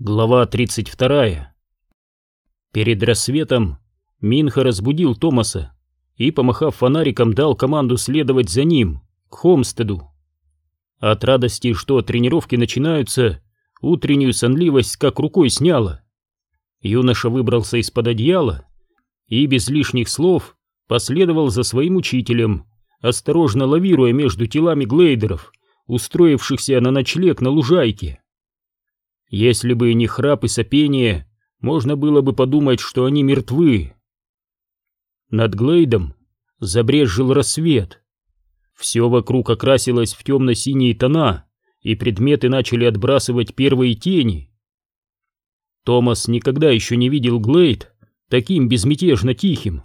Глава 32. Перед рассветом Минха разбудил Томаса и, помахав фонариком, дал команду следовать за ним, к Хомстеду. От радости, что тренировки начинаются, утреннюю сонливость как рукой сняла. Юноша выбрался из-под одеяла и без лишних слов последовал за своим учителем, осторожно лавируя между телами глейдеров, устроившихся на ночлег на лужайке. Если бы не храп и сопение, можно было бы подумать, что они мертвы. Над Глейдом забрезжил рассвет. Все вокруг окрасилось в темно-синие тона, и предметы начали отбрасывать первые тени. Томас никогда еще не видел Глейд таким безмятежно тихим.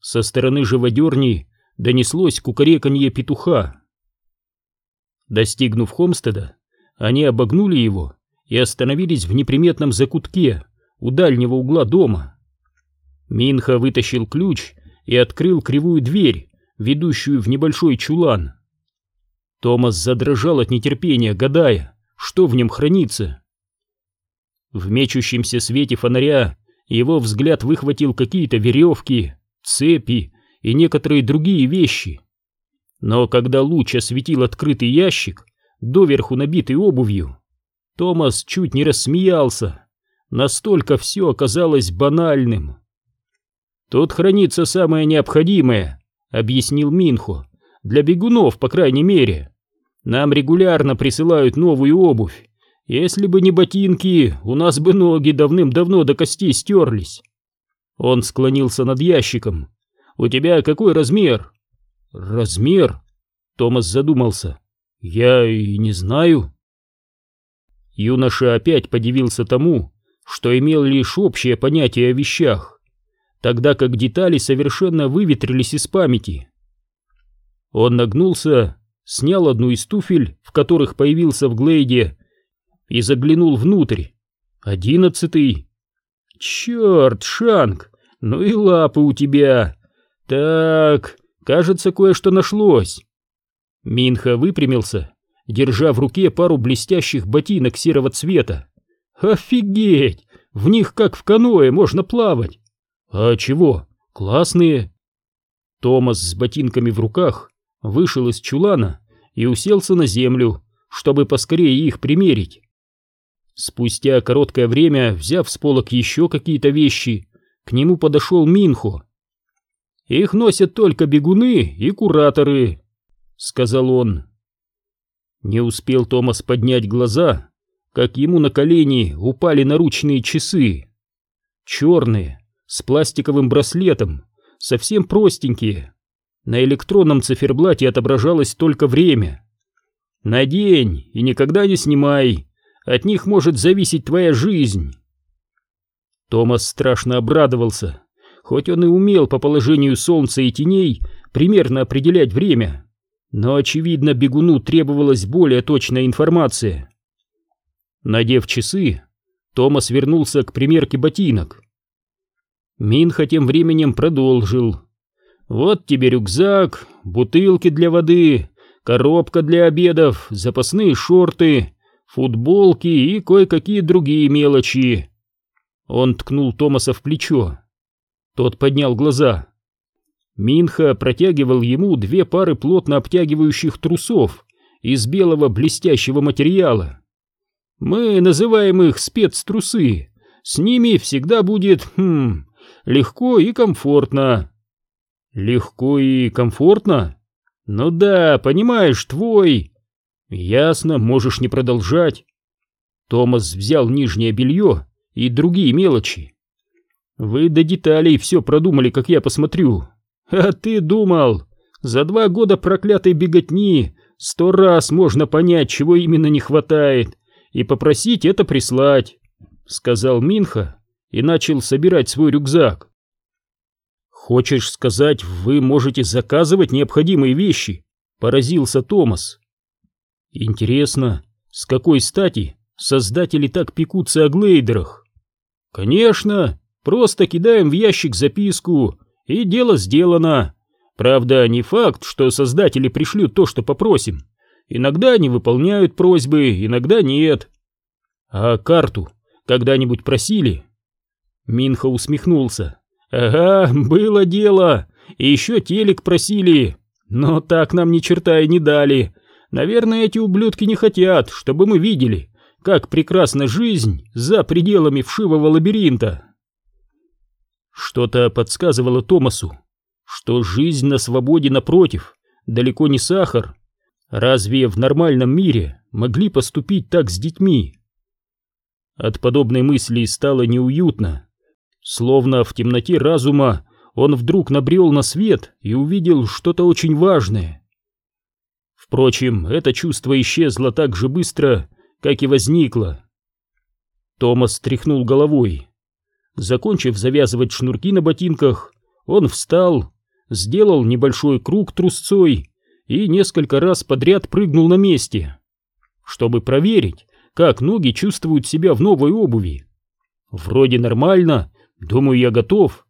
Со стороны живодерни донеслось кукареканье петуха. Достигнув Хомстеда, они обогнули его и остановились в неприметном закутке у дальнего угла дома. Минха вытащил ключ и открыл кривую дверь, ведущую в небольшой чулан. Томас задрожал от нетерпения, гадая, что в нем хранится. В мечущемся свете фонаря его взгляд выхватил какие-то веревки, цепи и некоторые другие вещи. Но когда луч осветил открытый ящик, доверху набитый обувью, Томас чуть не рассмеялся. Настолько все оказалось банальным. «Тут хранится самое необходимое», — объяснил Минхо. «Для бегунов, по крайней мере. Нам регулярно присылают новую обувь. Если бы не ботинки, у нас бы ноги давным-давно до костей стерлись». Он склонился над ящиком. «У тебя какой размер?» «Размер?» Томас задумался. «Я и не знаю». Юноша опять подивился тому, что имел лишь общее понятие о вещах, тогда как детали совершенно выветрились из памяти. Он нагнулся, снял одну из туфель, в которых появился в Глейде, и заглянул внутрь. Одиннадцатый. Черт, Шанг, ну и лапы у тебя. Так, кажется, кое-что нашлось. Минха выпрямился держа в руке пару блестящих ботинок серого цвета. «Офигеть! В них, как в каноэ, можно плавать!» «А чего? Классные!» Томас с ботинками в руках вышел из чулана и уселся на землю, чтобы поскорее их примерить. Спустя короткое время, взяв с полок еще какие-то вещи, к нему подошел Минхо. «Их носят только бегуны и кураторы», — сказал он. Не успел Томас поднять глаза, как ему на колени упали наручные часы. Черные, с пластиковым браслетом, совсем простенькие. На электронном циферблате отображалось только время. Надень и никогда не снимай, от них может зависеть твоя жизнь. Томас страшно обрадовался, хоть он и умел по положению солнца и теней примерно определять время. Но, очевидно, бегуну требовалась более точная информация. Надев часы, Томас вернулся к примерке ботинок. Минха тем временем продолжил. «Вот тебе рюкзак, бутылки для воды, коробка для обедов, запасные шорты, футболки и кое-какие другие мелочи». Он ткнул Томаса в плечо. Тот поднял глаза. Минха протягивал ему две пары плотно обтягивающих трусов из белого блестящего материала. Мы называем их спецтрусы. С ними всегда будет, хм, легко и комфортно. Легко и комфортно? Ну да, понимаешь, твой... Ясно, можешь не продолжать. Томас взял нижнее белье и другие мелочи. Вы до деталей все продумали, как я посмотрю. А ты думал, за два года проклятой беготни сто раз можно понять, чего именно не хватает, и попросить это прислать, сказал Минха и начал собирать свой рюкзак. Хочешь сказать, вы можете заказывать необходимые вещи? Поразился Томас. Интересно, с какой стати создатели так пекутся о глейдерах? Конечно, просто кидаем в ящик записку и дело сделано. Правда, не факт, что создатели пришлют то, что попросим. Иногда они выполняют просьбы, иногда нет. А карту когда-нибудь просили?» Минха усмехнулся. «Ага, было дело, и еще телек просили, но так нам ни черта и не дали. Наверное, эти ублюдки не хотят, чтобы мы видели, как прекрасна жизнь за пределами вшивого лабиринта». Что-то подсказывало Томасу, что жизнь на свободе напротив, далеко не сахар. Разве в нормальном мире могли поступить так с детьми? От подобной мысли стало неуютно. Словно в темноте разума он вдруг набрел на свет и увидел что-то очень важное. Впрочем, это чувство исчезло так же быстро, как и возникло. Томас тряхнул головой. Закончив завязывать шнурки на ботинках, он встал, сделал небольшой круг трусцой и несколько раз подряд прыгнул на месте, чтобы проверить, как ноги чувствуют себя в новой обуви. Вроде нормально, думаю, я готов.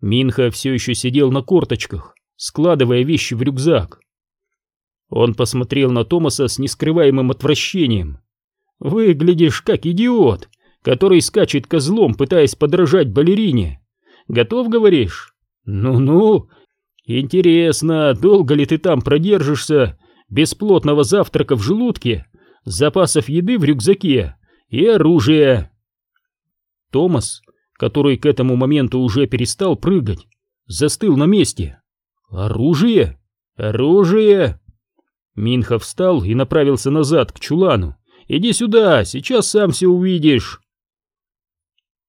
Минха все еще сидел на корточках, складывая вещи в рюкзак. Он посмотрел на Томаса с нескрываемым отвращением. «Выглядишь как идиот, который скачет козлом, пытаясь подражать балерине. Готов, говоришь? Ну-ну. Интересно, долго ли ты там продержишься без плотного завтрака в желудке, запасов еды в рюкзаке и оружия?» Томас, который к этому моменту уже перестал прыгать, застыл на месте. «Оружие? Оружие!» Минха встал и направился назад, к чулану. «Иди сюда, сейчас сам все увидишь!»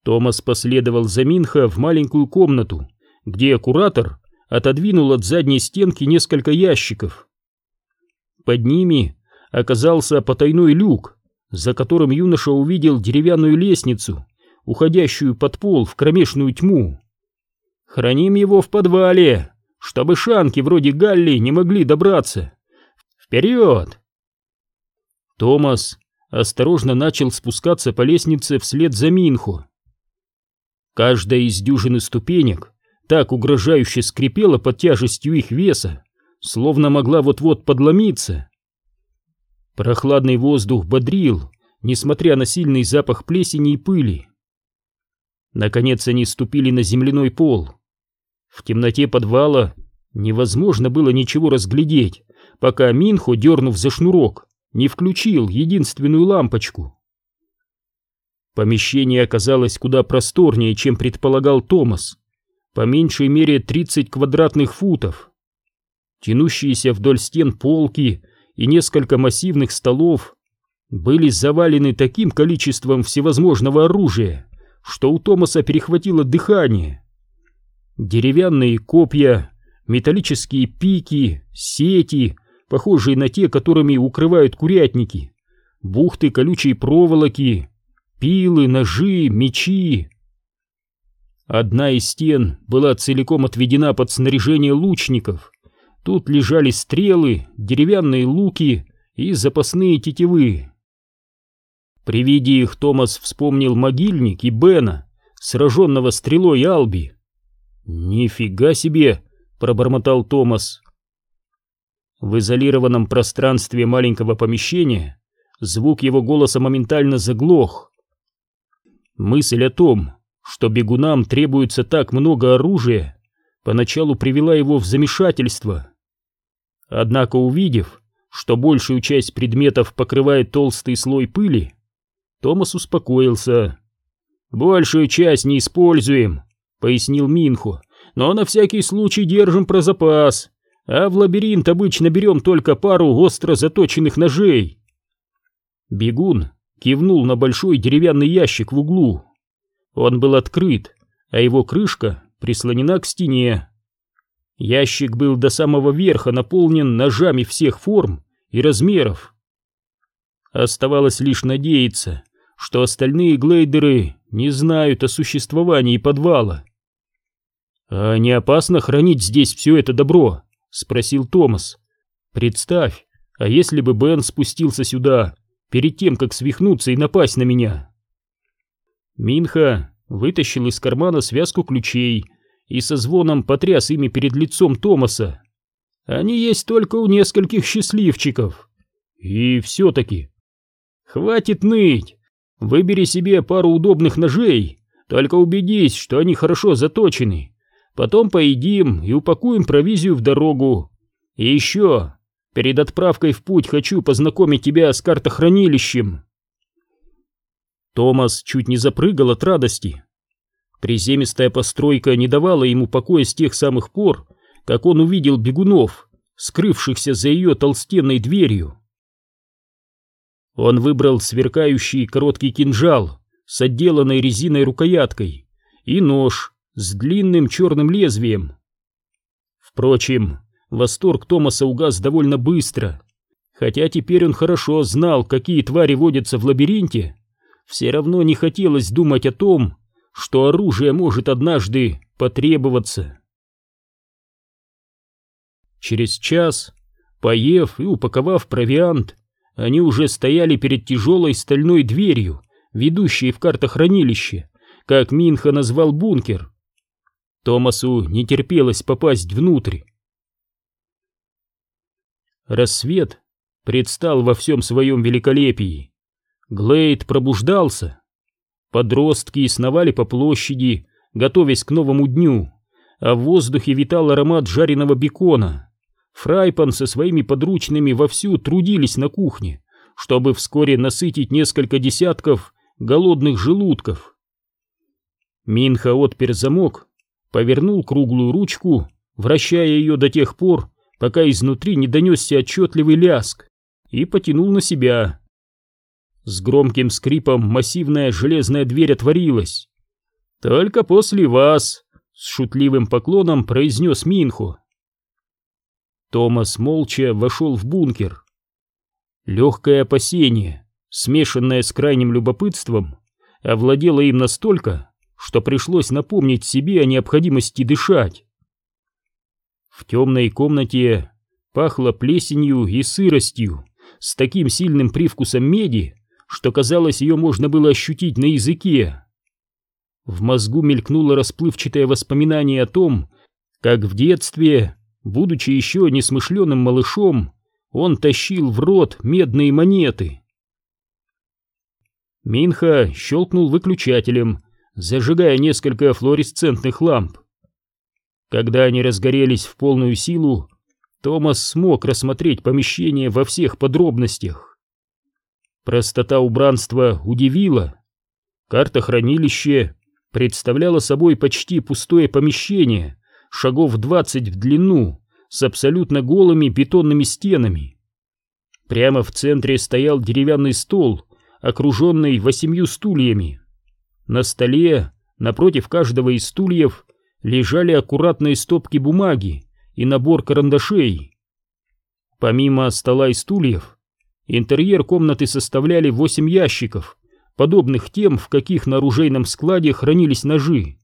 Томас последовал за Минха в маленькую комнату, где куратор отодвинул от задней стенки несколько ящиков. Под ними оказался потайной люк, за которым юноша увидел деревянную лестницу, уходящую под пол в кромешную тьму. «Храним его в подвале, чтобы шанки вроде Галли не могли добраться. Вперед!» Томас осторожно начал спускаться по лестнице вслед за Минху. Каждая из дюжины ступенек так угрожающе скрипела под тяжестью их веса, словно могла вот-вот подломиться. Прохладный воздух бодрил, несмотря на сильный запах плесени и пыли. Наконец они ступили на земляной пол. В темноте подвала невозможно было ничего разглядеть, пока Минхо, дернув за шнурок, не включил единственную лампочку. Помещение оказалось куда просторнее, чем предполагал Томас. По меньшей мере 30 квадратных футов. Тянущиеся вдоль стен полки и несколько массивных столов были завалены таким количеством всевозможного оружия, что у Томаса перехватило дыхание. Деревянные копья, металлические пики, сети, похожие на те, которыми укрывают курятники, бухты колючей проволоки, пилы, ножи, мечи. Одна из стен была целиком отведена под снаряжение лучников. Тут лежали стрелы, деревянные луки и запасные тетивы. При виде их Томас вспомнил могильник и Бена, сраженного стрелой Алби. «Нифига себе!» — пробормотал Томас. В изолированном пространстве маленького помещения звук его голоса моментально заглох. Мысль о том, что бегунам требуется так много оружия, поначалу привела его в замешательство. Однако увидев, что большую часть предметов покрывает толстый слой пыли, Томас успокоился. «Большую часть не используем», — пояснил Минху, «но на всякий случай держим про запас, а в лабиринт обычно берем только пару остро заточенных ножей». Бегун кивнул на большой деревянный ящик в углу. Он был открыт, а его крышка прислонена к стене. Ящик был до самого верха наполнен ножами всех форм и размеров. Оставалось лишь надеяться, что остальные глейдеры не знают о существовании подвала. «А не опасно хранить здесь все это добро?» — спросил Томас. «Представь, а если бы Бен спустился сюда перед тем, как свихнуться и напасть на меня. Минха вытащил из кармана связку ключей и со звоном потряс ими перед лицом Томаса. Они есть только у нескольких счастливчиков. И все-таки... Хватит ныть! Выбери себе пару удобных ножей, только убедись, что они хорошо заточены. Потом поедим и упакуем провизию в дорогу. И еще, перед отправкой в путь хочу познакомить тебя с картохранилищем. Томас чуть не запрыгал от радости. Приземистая постройка не давала ему покоя с тех самых пор, как он увидел бегунов, скрывшихся за ее толстенной дверью. Он выбрал сверкающий короткий кинжал с отделанной резиной рукояткой и нож с длинным черным лезвием. Впрочем, восторг Томаса угас довольно быстро. Хотя теперь он хорошо знал, какие твари водятся в лабиринте, все равно не хотелось думать о том, что оружие может однажды потребоваться. Через час, поев и упаковав провиант, они уже стояли перед тяжелой стальной дверью, ведущей в картохранилище, как Минха назвал бункер. Томасу не терпелось попасть внутрь. Рассвет предстал во всем своем великолепии. Глейд пробуждался. Подростки сновали по площади, готовясь к новому дню, а в воздухе витал аромат жареного бекона. Фрайпан со своими подручными вовсю трудились на кухне, чтобы вскоре насытить несколько десятков голодных желудков. Минха отпер замок, повернул круглую ручку, вращая ее до тех пор, пока изнутри не донесся отчетливый ляск, и потянул на себя. С громким скрипом массивная железная дверь отворилась. «Только после вас!» — с шутливым поклоном произнес Минху. Томас молча вошел в бункер. Легкое опасение, смешанное с крайним любопытством, овладело им настолько, что пришлось напомнить себе о необходимости дышать. В темной комнате пахло плесенью и сыростью с таким сильным привкусом меди, что казалось, ее можно было ощутить на языке. В мозгу мелькнуло расплывчатое воспоминание о том, как в детстве, будучи еще несмышленым малышом, он тащил в рот медные монеты. Минха щелкнул выключателем, зажигая несколько флуоресцентных ламп. Когда они разгорелись в полную силу, Томас смог рассмотреть помещение во всех подробностях. Простота убранства удивила. Карта хранилища представляла собой почти пустое помещение, шагов 20 в длину, с абсолютно голыми бетонными стенами. Прямо в центре стоял деревянный стол, окруженный восемью стульями. На столе, напротив каждого из стульев, лежали аккуратные стопки бумаги и набор карандашей. Помимо стола и стульев, Интерьер комнаты составляли восемь ящиков, подобных тем, в каких на оружейном складе хранились ножи.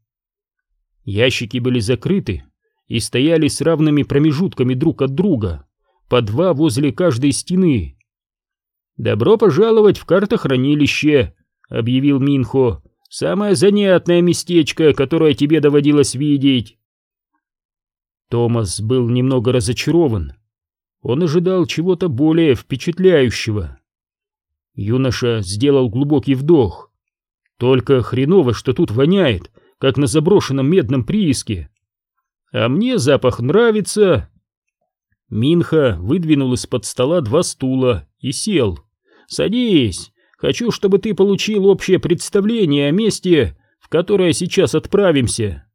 Ящики были закрыты и стояли с равными промежутками друг от друга, по два возле каждой стены. «Добро пожаловать в картохранилище», — объявил Минхо. «Самое занятное местечко, которое тебе доводилось видеть». Томас был немного разочарован. Он ожидал чего-то более впечатляющего. Юноша сделал глубокий вдох. Только хреново, что тут воняет, как на заброшенном медном прииске. А мне запах нравится. Минха выдвинул из-под стола два стула и сел. «Садись, хочу, чтобы ты получил общее представление о месте, в которое сейчас отправимся».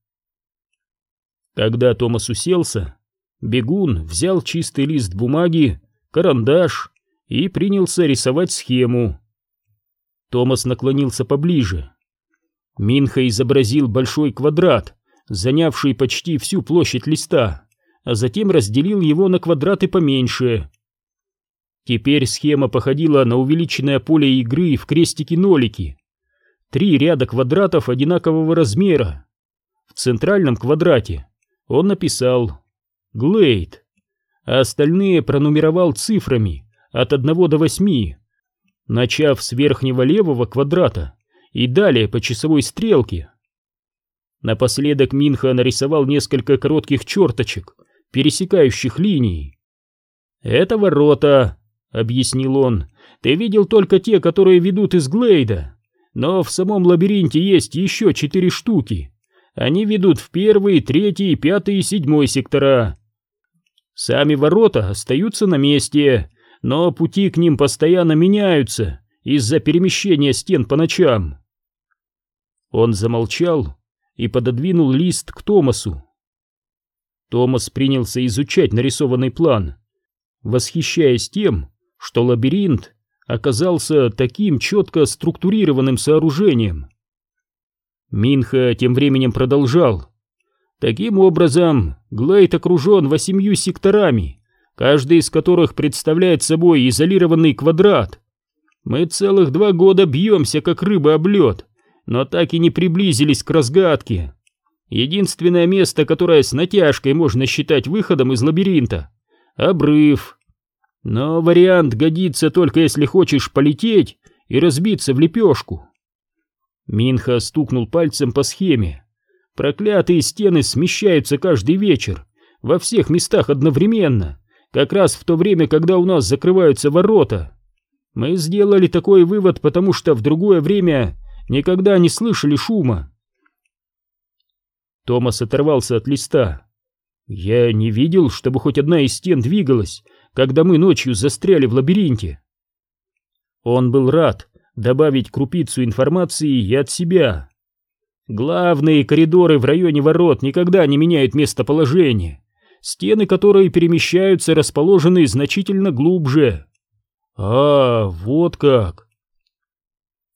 Когда Томас уселся, Бегун взял чистый лист бумаги, карандаш и принялся рисовать схему. Томас наклонился поближе. Минха изобразил большой квадрат, занявший почти всю площадь листа, а затем разделил его на квадраты поменьше. Теперь схема походила на увеличенное поле игры в крестики-нолики. Три ряда квадратов одинакового размера. В центральном квадрате он написал Глейд, а остальные пронумеровал цифрами от 1 до 8, начав с верхнего левого квадрата и далее по часовой стрелке. Напоследок Минха нарисовал несколько коротких черточек, пересекающих линии. «Это ворота», — объяснил он. «Ты видел только те, которые ведут из Глейда. но в самом лабиринте есть еще четыре штуки. Они ведут в первый, третий, пятый и седьмой сектора. Сами ворота остаются на месте, но пути к ним постоянно меняются из-за перемещения стен по ночам. Он замолчал и пододвинул лист к Томасу. Томас принялся изучать нарисованный план, восхищаясь тем, что лабиринт оказался таким четко структурированным сооружением. Минха тем временем продолжал. Таким образом, Глейд окружен восемью секторами, каждый из которых представляет собой изолированный квадрат. Мы целых два года бьемся, как рыба об лед, но так и не приблизились к разгадке. Единственное место, которое с натяжкой можно считать выходом из лабиринта — обрыв. Но вариант годится только если хочешь полететь и разбиться в лепешку. Минха стукнул пальцем по схеме. Проклятые стены смещаются каждый вечер, во всех местах одновременно, как раз в то время, когда у нас закрываются ворота. Мы сделали такой вывод, потому что в другое время никогда не слышали шума. Томас оторвался от листа. Я не видел, чтобы хоть одна из стен двигалась, когда мы ночью застряли в лабиринте. Он был рад добавить крупицу информации и от себя. Главные коридоры в районе ворот никогда не меняют местоположение. Стены, которые перемещаются, расположены значительно глубже. А, вот как.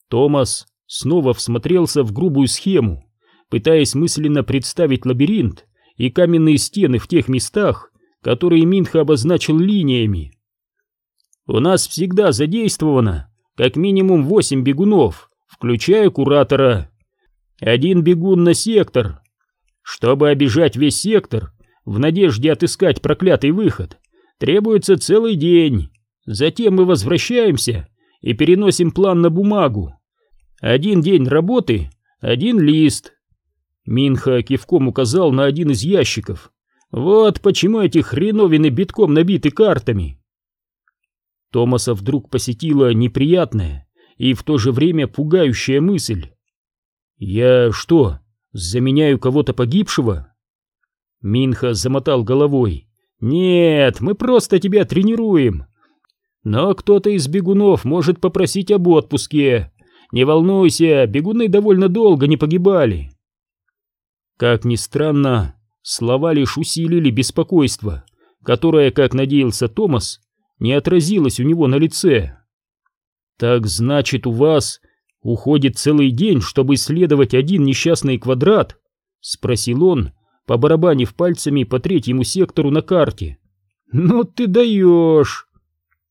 Томас снова всмотрелся в грубую схему, пытаясь мысленно представить лабиринт и каменные стены в тех местах, которые Минха обозначил линиями. У нас всегда задействовано как минимум восемь бегунов, включая куратора. Один бегун на сектор. Чтобы обижать весь сектор, в надежде отыскать проклятый выход, требуется целый день. Затем мы возвращаемся и переносим план на бумагу. Один день работы, один лист. Минха кивком указал на один из ящиков. Вот почему эти хреновины битком набиты картами. Томаса вдруг посетила неприятная и в то же время пугающая мысль. «Я что, заменяю кого-то погибшего?» Минха замотал головой. «Нет, мы просто тебя тренируем. Но кто-то из бегунов может попросить об отпуске. Не волнуйся, бегуны довольно долго не погибали. Как ни странно, слова лишь усилили беспокойство, которое, как надеялся Томас, не отразилось у него на лице. Так значит, у вас уходит целый день, чтобы исследовать один несчастный квадрат? Спросил он, побарабанив пальцами по третьему сектору на карте. Ну ты даешь!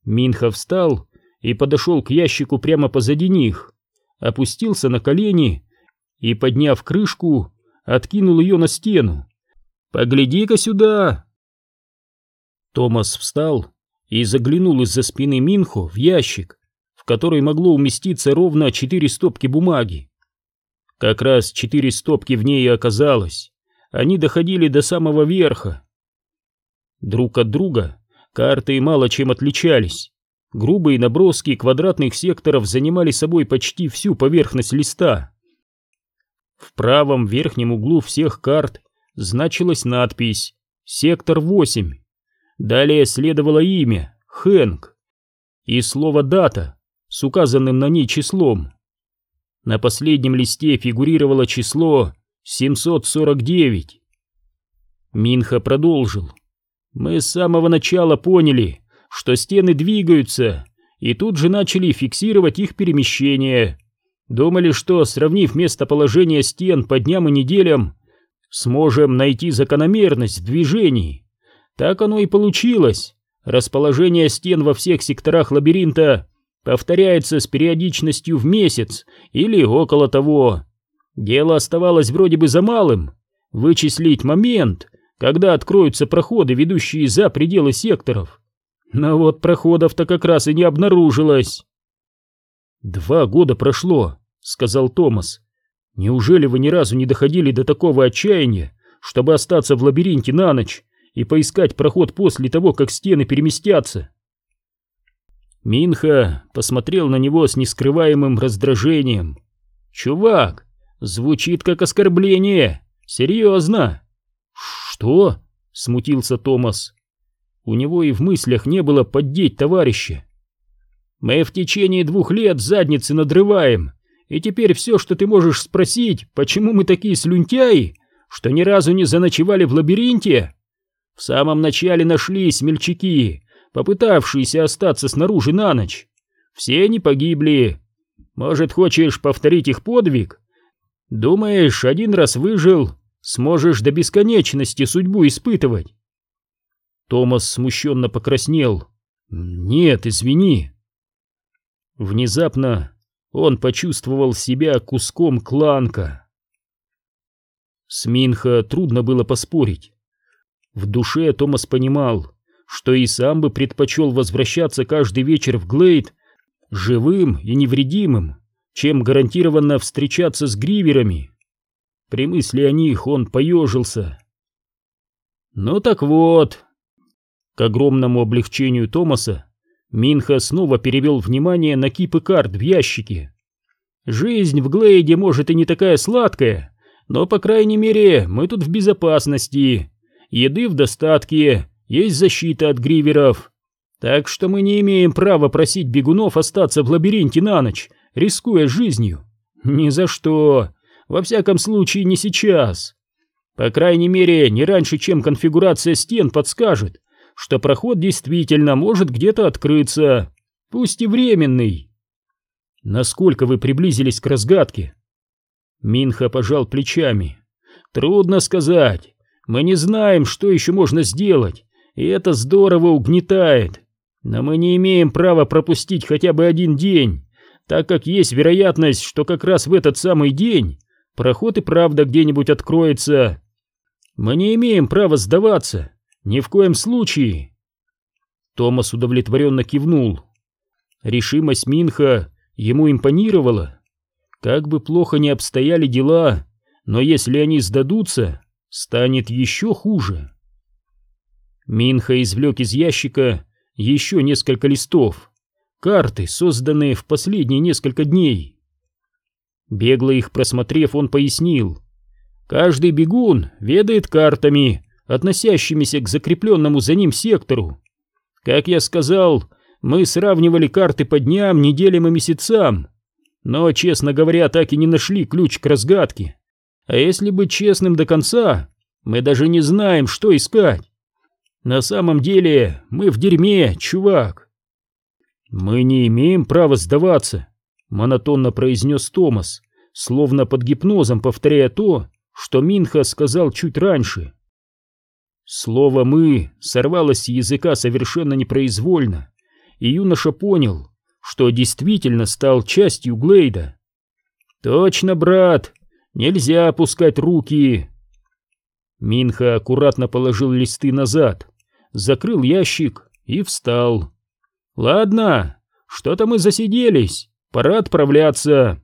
Минха встал и подошел к ящику прямо позади них, опустился на колени и, подняв крышку, откинул ее на стену. «Погляди-ка сюда!» Томас встал и заглянул из-за спины Минхо в ящик, в который могло уместиться ровно четыре стопки бумаги. Как раз четыре стопки в ней и оказалось. Они доходили до самого верха. Друг от друга Карты мало чем отличались. Грубые наброски квадратных секторов занимали собой почти всю поверхность листа. В правом верхнем углу всех карт значилась надпись «Сектор 8». Далее следовало имя «Хэнк» и слово «дата» с указанным на ней числом. На последнем листе фигурировало число 749. Минха продолжил. Мы с самого начала поняли, что стены двигаются, и тут же начали фиксировать их перемещение. Думали, что, сравнив местоположение стен по дням и неделям, сможем найти закономерность в движении. Так оно и получилось. Расположение стен во всех секторах лабиринта повторяется с периодичностью в месяц или около того. Дело оставалось вроде бы за малым — вычислить момент, когда откроются проходы, ведущие за пределы секторов. Но вот проходов-то как раз и не обнаружилось. «Два года прошло», — сказал Томас. «Неужели вы ни разу не доходили до такого отчаяния, чтобы остаться в лабиринте на ночь и поискать проход после того, как стены переместятся?» Минха посмотрел на него с нескрываемым раздражением. Чувак, звучит как оскорбление. Серьезно. Что? Смутился Томас. У него и в мыслях не было поддеть товарища. Мы в течение двух лет задницы надрываем, и теперь все, что ты можешь спросить, почему мы такие слюнтяи, что ни разу не заночевали в лабиринте? В самом начале нашлись смельчаки, попытавшиеся остаться снаружи на ночь. Все они погибли. Может, хочешь повторить их подвиг? Думаешь, один раз выжил, сможешь до бесконечности судьбу испытывать? Томас смущенно покраснел. «Нет, извини». Внезапно он почувствовал себя куском кланка. С Минха трудно было поспорить. В душе Томас понимал, что и сам бы предпочел возвращаться каждый вечер в Глейд живым и невредимым, чем гарантированно встречаться с гриверами. При мысли о них он поежился. Ну так вот, к огромному облегчению Томаса, Минха снова перевел внимание на кипы карт в ящике. Жизнь в Глейде может и не такая сладкая, но, по крайней мере, мы тут в безопасности. Еды в достатке, есть защита от гриверов. Так что мы не имеем права просить бегунов остаться в лабиринте на ночь, рискуя жизнью. Ни за что. Во всяком случае, не сейчас. По крайней мере, не раньше, чем конфигурация стен подскажет, что проход действительно может где-то открыться, пусть и временный. Насколько вы приблизились к разгадке? Минха пожал плечами. Трудно сказать. Мы не знаем, что еще можно сделать, и это здорово угнетает. Но мы не имеем права пропустить хотя бы один день, так как есть вероятность, что как раз в этот самый день проход и правда где-нибудь откроется. Мы не имеем права сдаваться, ни в коем случае. Томас удовлетворенно кивнул. Решимость Минха ему импонировала. Как бы плохо ни обстояли дела, но если они сдадутся, станет еще хуже. Минха извлек из ящика еще несколько листов, карты, созданные в последние несколько дней. Бегло их просмотрев, он пояснил. Каждый бегун ведает картами, относящимися к закрепленному за ним сектору. Как я сказал, мы сравнивали карты по дням, неделям и месяцам, но, честно говоря, так и не нашли ключ к разгадке. А если быть честным до конца, мы даже не знаем, что искать. На самом деле мы в дерьме, чувак. Мы не имеем права сдаваться, монотонно произнес Томас, словно под гипнозом повторяя то, что Минха сказал чуть раньше. Слово «мы» сорвалось с языка совершенно непроизвольно, и юноша понял, что действительно стал частью Глейда. «Точно, брат, нельзя опускать руки!» Минха аккуратно положил листы назад, закрыл ящик и встал. «Ладно, что-то мы засиделись, пора отправляться.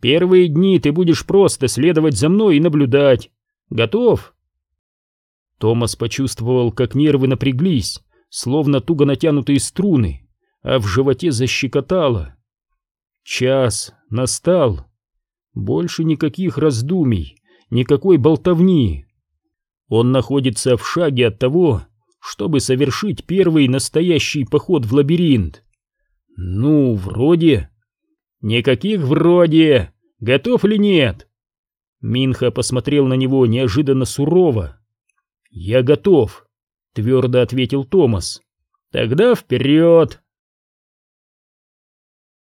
Первые дни ты будешь просто следовать за мной и наблюдать. Готов?» Томас почувствовал, как нервы напряглись, словно туго натянутые струны, а в животе защекотало. Час настал. Больше никаких раздумий, никакой болтовни. Он находится в шаге от того, чтобы совершить первый настоящий поход в лабиринт. Ну, вроде... Никаких вроде. Готов или нет? Минха посмотрел на него неожиданно сурово. «Я готов», — твердо ответил Томас. «Тогда вперед!»